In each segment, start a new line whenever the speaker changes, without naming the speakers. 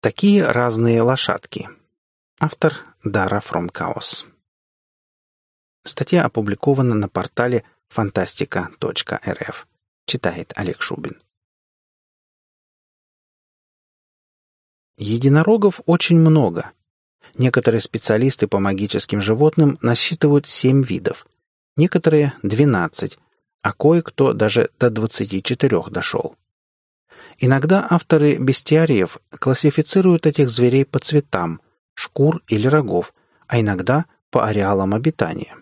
Такие разные лошадки. Автор Дара Chaos. Статья опубликована на портале фантастика.рф. Читает Олег Шубин. Единорогов очень много. Некоторые специалисты по магическим животным насчитывают семь видов, некоторые — двенадцать, а кое-кто даже до двадцати четырех дошел. Иногда авторы бестиариев классифицируют этих зверей по цветам, шкур или рогов, а иногда по ареалам обитания.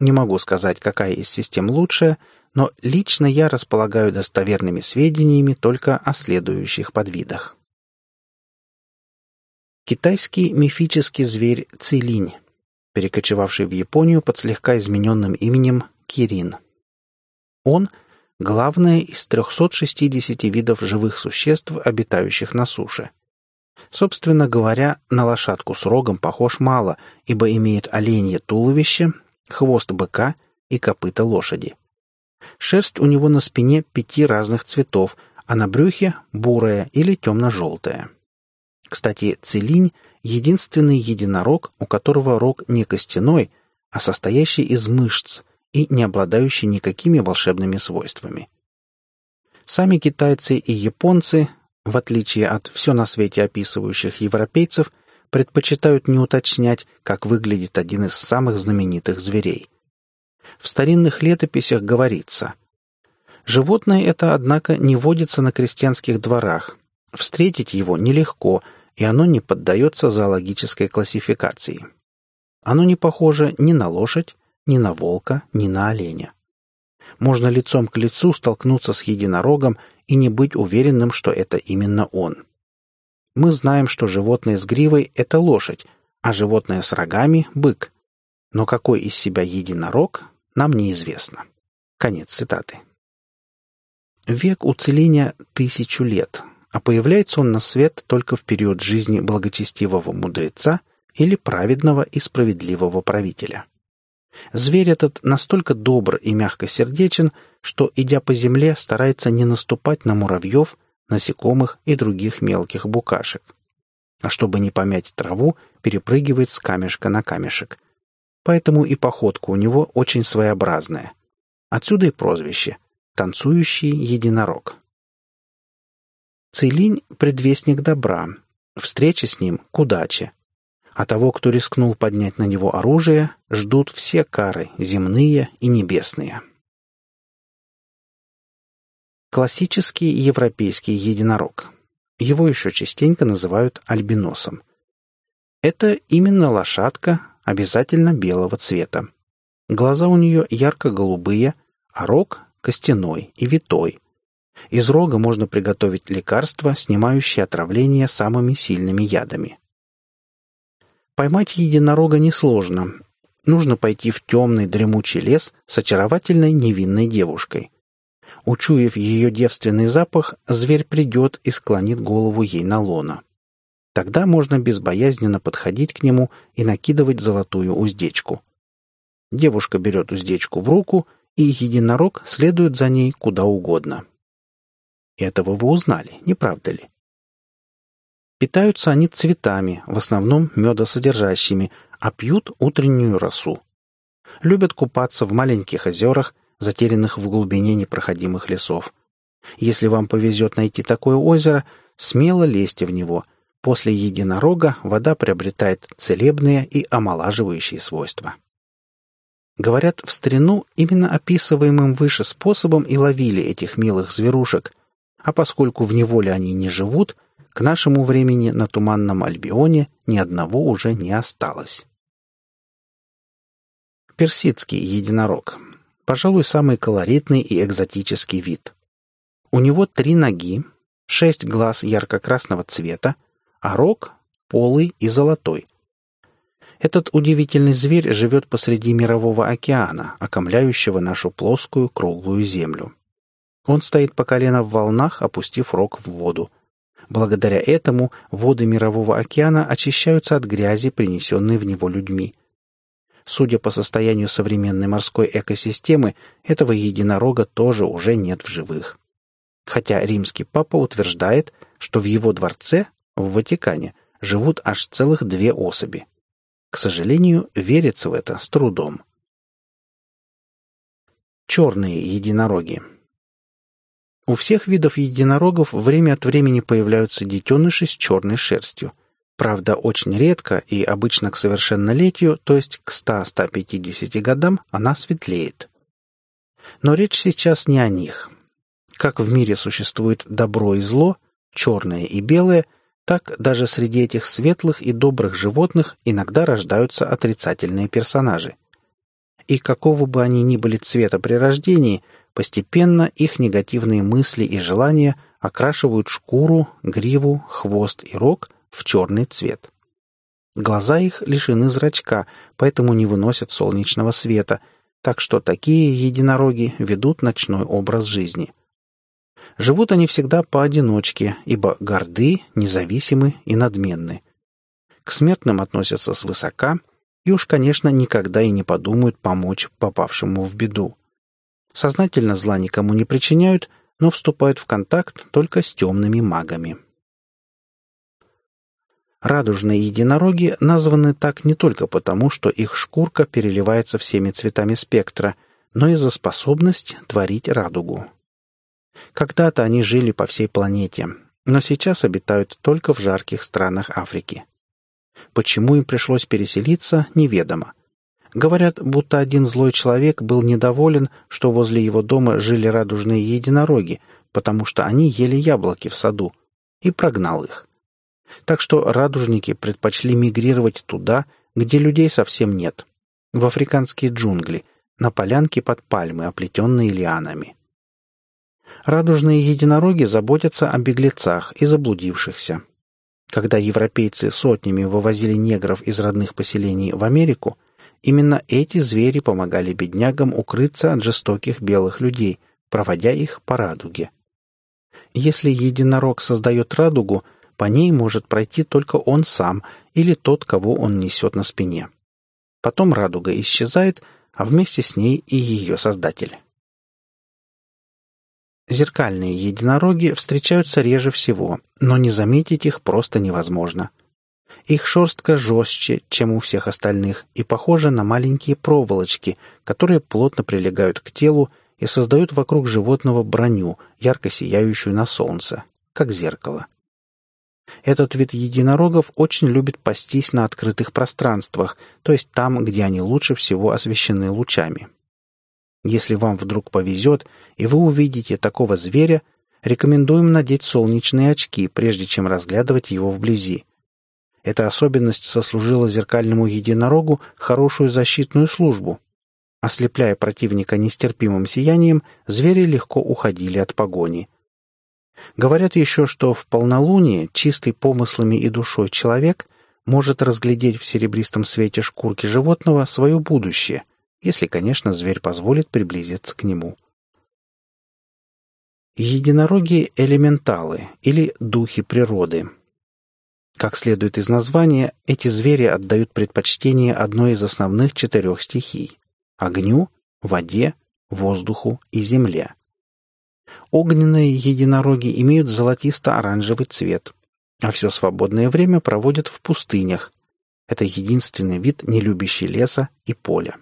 Не могу сказать, какая из систем лучшая, но лично я располагаю достоверными сведениями только о следующих подвидах. Китайский мифический зверь Цилинь, перекочевавший в Японию под слегка измененным именем Кирин. Он — главное из 360 видов живых существ, обитающих на суше. Собственно говоря, на лошадку с рогом похож мало, ибо имеет оленье туловище, хвост быка и копыта лошади. Шерсть у него на спине пяти разных цветов, а на брюхе – бурая или темно-желтая. Кстати, целинь – единственный единорог, у которого рог не костяной, а состоящий из мышц – и не обладающий никакими волшебными свойствами. Сами китайцы и японцы, в отличие от все на свете описывающих европейцев, предпочитают не уточнять, как выглядит один из самых знаменитых зверей. В старинных летописях говорится «Животное это, однако, не водится на крестьянских дворах. Встретить его нелегко, и оно не поддается зоологической классификации. Оно не похоже ни на лошадь, ни на волка, ни на оленя. Можно лицом к лицу столкнуться с единорогом и не быть уверенным, что это именно он. Мы знаем, что животное с гривой — это лошадь, а животное с рогами — бык. Но какой из себя единорог, нам неизвестно. Конец цитаты. Век уцеления тысячу лет, а появляется он на свет только в период жизни благочестивого мудреца или праведного и справедливого правителя. Зверь этот настолько добр и мягкосердечен, что, идя по земле, старается не наступать на муравьев, насекомых и других мелких букашек. А чтобы не помять траву, перепрыгивает с камешка на камешек. Поэтому и походка у него очень своеобразная. Отсюда и прозвище «танцующий единорог». Цилинь — предвестник добра. Встреча с ним — к удаче а того, кто рискнул поднять на него оружие, ждут все кары, земные и небесные. Классический европейский единорог. Его еще частенько называют альбиносом. Это именно лошадка, обязательно белого цвета. Глаза у нее ярко-голубые, а рог — костяной и витой. Из рога можно приготовить лекарства, снимающие отравление самыми сильными ядами. Поймать единорога несложно. Нужно пойти в темный дремучий лес с очаровательной невинной девушкой. Учуяв ее девственный запах, зверь придет и склонит голову ей на лона. Тогда можно безбоязненно подходить к нему и накидывать золотую уздечку. Девушка берет уздечку в руку, и единорог следует за ней куда угодно. Этого вы узнали, не правда ли? Питаются они цветами, в основном медосодержащими, а пьют утреннюю росу. Любят купаться в маленьких озерах, затерянных в глубине непроходимых лесов. Если вам повезет найти такое озеро, смело лезьте в него. После единорога вода приобретает целебные и омолаживающие свойства. Говорят, в старину именно описываемым выше способом и ловили этих милых зверушек, а поскольку в неволе они не живут, к нашему времени на Туманном Альбионе ни одного уже не осталось. Персидский единорог. Пожалуй, самый колоритный и экзотический вид. У него три ноги, шесть глаз ярко-красного цвета, а рог — полый и золотой. Этот удивительный зверь живет посреди мирового океана, окомляющего нашу плоскую круглую землю. Он стоит по колено в волнах, опустив рог в воду. Благодаря этому воды Мирового океана очищаются от грязи, принесенной в него людьми. Судя по состоянию современной морской экосистемы, этого единорога тоже уже нет в живых. Хотя римский папа утверждает, что в его дворце в Ватикане, живут аж целых две особи. К сожалению, верится в это с трудом. Черные единороги У всех видов единорогов время от времени появляются детеныши с черной шерстью. Правда, очень редко и обычно к совершеннолетию, то есть к 100-150 годам, она светлеет. Но речь сейчас не о них. Как в мире существует добро и зло, черное и белое, так даже среди этих светлых и добрых животных иногда рождаются отрицательные персонажи. И какого бы они ни были цвета при рождении, постепенно их негативные мысли и желания окрашивают шкуру, гриву, хвост и рог в черный цвет. Глаза их лишены зрачка, поэтому не выносят солнечного света, так что такие единороги ведут ночной образ жизни. Живут они всегда поодиночке, ибо горды, независимы и надменны. К смертным относятся свысока и уж, конечно, никогда и не подумают помочь попавшему в беду. Сознательно зла никому не причиняют, но вступают в контакт только с темными магами. Радужные единороги названы так не только потому, что их шкурка переливается всеми цветами спектра, но и за способность творить радугу. Когда-то они жили по всей планете, но сейчас обитают только в жарких странах Африки. Почему им пришлось переселиться, неведомо. Говорят, будто один злой человек был недоволен, что возле его дома жили радужные единороги, потому что они ели яблоки в саду, и прогнал их. Так что радужники предпочли мигрировать туда, где людей совсем нет, в африканские джунгли, на полянке под пальмы, оплетенные лианами. Радужные единороги заботятся о беглецах и заблудившихся. Когда европейцы сотнями вывозили негров из родных поселений в Америку, именно эти звери помогали беднягам укрыться от жестоких белых людей, проводя их по радуге. Если единорог создает радугу, по ней может пройти только он сам или тот, кого он несет на спине. Потом радуга исчезает, а вместе с ней и ее создатель. Зеркальные единороги встречаются реже всего, но не заметить их просто невозможно. Их шерстка жестче, чем у всех остальных, и похожа на маленькие проволочки, которые плотно прилегают к телу и создают вокруг животного броню, ярко сияющую на солнце, как зеркало. Этот вид единорогов очень любит пастись на открытых пространствах, то есть там, где они лучше всего освещены лучами. Если вам вдруг повезет, и вы увидите такого зверя, рекомендуем надеть солнечные очки, прежде чем разглядывать его вблизи. Эта особенность сослужила зеркальному единорогу хорошую защитную службу. Ослепляя противника нестерпимым сиянием, звери легко уходили от погони. Говорят еще, что в полнолуние чистый помыслами и душой человек может разглядеть в серебристом свете шкурки животного свое будущее — если, конечно, зверь позволит приблизиться к нему. Единороги — элементалы или духи природы. Как следует из названия, эти звери отдают предпочтение одной из основных четырех стихий — огню, воде, воздуху и земле. Огненные единороги имеют золотисто-оранжевый цвет, а все свободное время проводят в пустынях. Это единственный вид, не любящий леса и поля.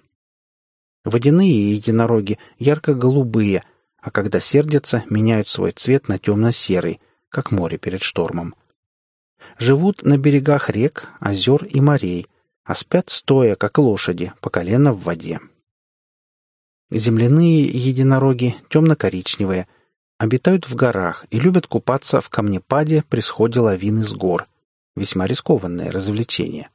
Водяные единороги ярко-голубые, а когда сердятся, меняют свой цвет на темно-серый, как море перед штормом. Живут на берегах рек, озер и морей, а спят стоя, как лошади, по колено в воде. Земляные единороги темно-коричневые, обитают в горах и любят купаться в камнепаде при сходе лавины с гор. Весьма рискованное развлечение.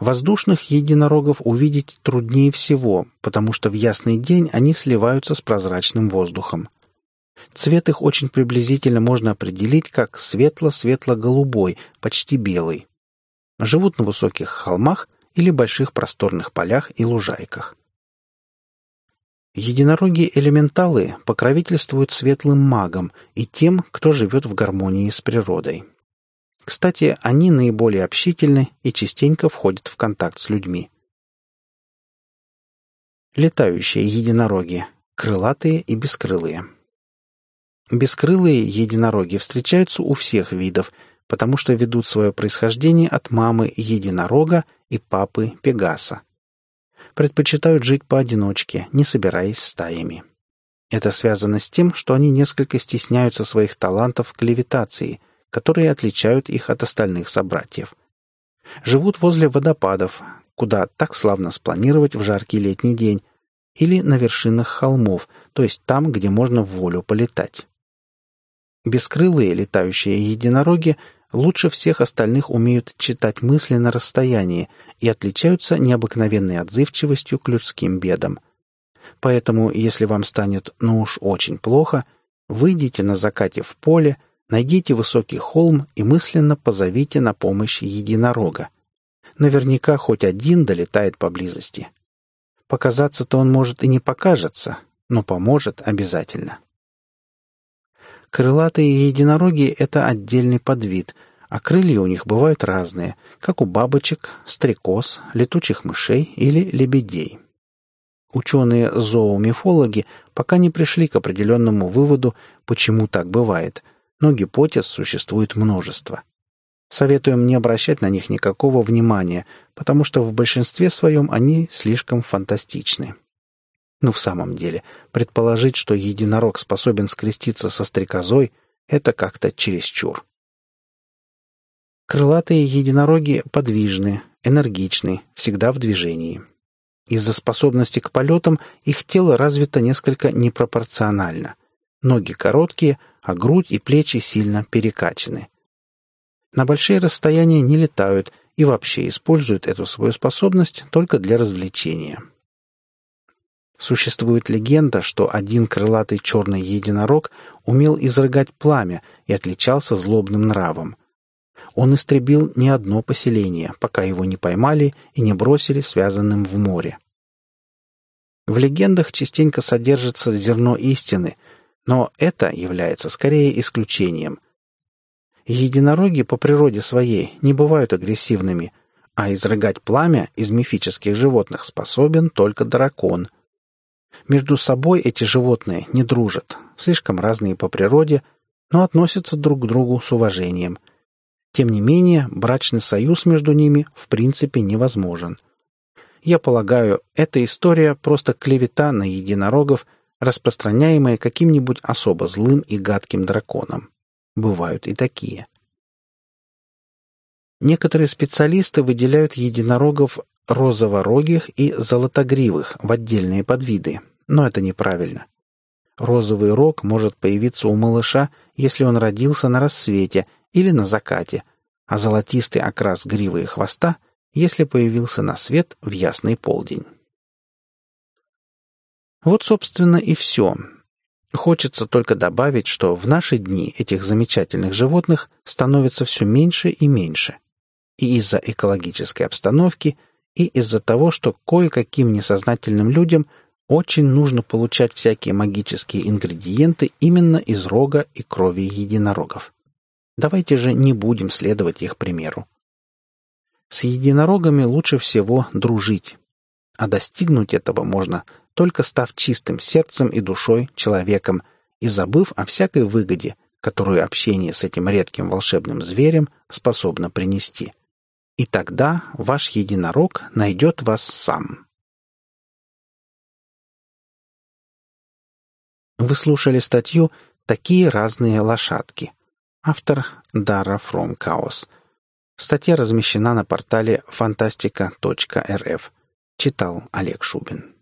Воздушных единорогов увидеть труднее всего, потому что в ясный день они сливаются с прозрачным воздухом. Цвет их очень приблизительно можно определить как светло-светло-голубой, почти белый. Живут на высоких холмах или больших просторных полях и лужайках. Единороги-элементалы покровительствуют светлым магам и тем, кто живет в гармонии с природой. Кстати, они наиболее общительны и частенько входят в контакт с людьми. Летающие единороги. Крылатые и бескрылые. Бескрылые единороги встречаются у всех видов, потому что ведут свое происхождение от мамы единорога и папы пегаса. Предпочитают жить поодиночке, не собираясь стаями. Это связано с тем, что они несколько стесняются своих талантов к левитации, которые отличают их от остальных собратьев. Живут возле водопадов, куда так славно спланировать в жаркий летний день, или на вершинах холмов, то есть там, где можно в волю полетать. Бескрылые летающие единороги лучше всех остальных умеют читать мысли на расстоянии и отличаются необыкновенной отзывчивостью к людским бедам. Поэтому, если вам станет ну уж очень плохо, выйдите на закате в поле, найдите высокий холм и мысленно позовите на помощь единорога. Наверняка хоть один долетает поблизости. Показаться-то он, может, и не покажется, но поможет обязательно. Крылатые единороги — это отдельный подвид, а крылья у них бывают разные, как у бабочек, стрекоз, летучих мышей или лебедей. Ученые-зоомифологи пока не пришли к определенному выводу, почему так бывает, но гипотез существует множество. Советуем не обращать на них никакого внимания, потому что в большинстве своем они слишком фантастичны. Ну, в самом деле, предположить, что единорог способен скреститься со стрекозой, это как-то чересчур. Крылатые единороги подвижны, энергичны, всегда в движении. Из-за способности к полетам их тело развито несколько непропорционально. Ноги короткие, а грудь и плечи сильно перекачаны. На большие расстояния не летают и вообще используют эту свою способность только для развлечения. Существует легенда, что один крылатый черный единорог умел изрыгать пламя и отличался злобным нравом. Он истребил не одно поселение, пока его не поймали и не бросили связанным в море. В легендах частенько содержится зерно истины, но это является скорее исключением. Единороги по природе своей не бывают агрессивными, а изрыгать пламя из мифических животных способен только дракон — между собой эти животные не дружат, слишком разные по природе, но относятся друг к другу с уважением. Тем не менее, брачный союз между ними в принципе невозможен. Я полагаю, эта история просто клевета на единорогов, распространяемая каким-нибудь особо злым и гадким драконом. Бывают и такие. Некоторые специалисты выделяют единорогов розоворогих и золотогривых в отдельные подвиды, но это неправильно. Розовый рог может появиться у малыша, если он родился на рассвете или на закате, а золотистый окрас гривы и хвоста, если появился на свет в ясный полдень. Вот, собственно, и все. Хочется только добавить, что в наши дни этих замечательных животных становится все меньше и меньше. И из-за экологической обстановки – и из-за того, что кое-каким несознательным людям очень нужно получать всякие магические ингредиенты именно из рога и крови единорогов. Давайте же не будем следовать их примеру. С единорогами лучше всего дружить, а достигнуть этого можно, только став чистым сердцем и душой человеком и забыв о всякой выгоде, которую общение с этим редким волшебным зверем способно принести – и тогда ваш единорог найдет вас сам. Вы слушали статью «Такие разные лошадки». Автор Дара Фром Chaos. Статья размещена на портале фантастика.рф. Читал Олег Шубин.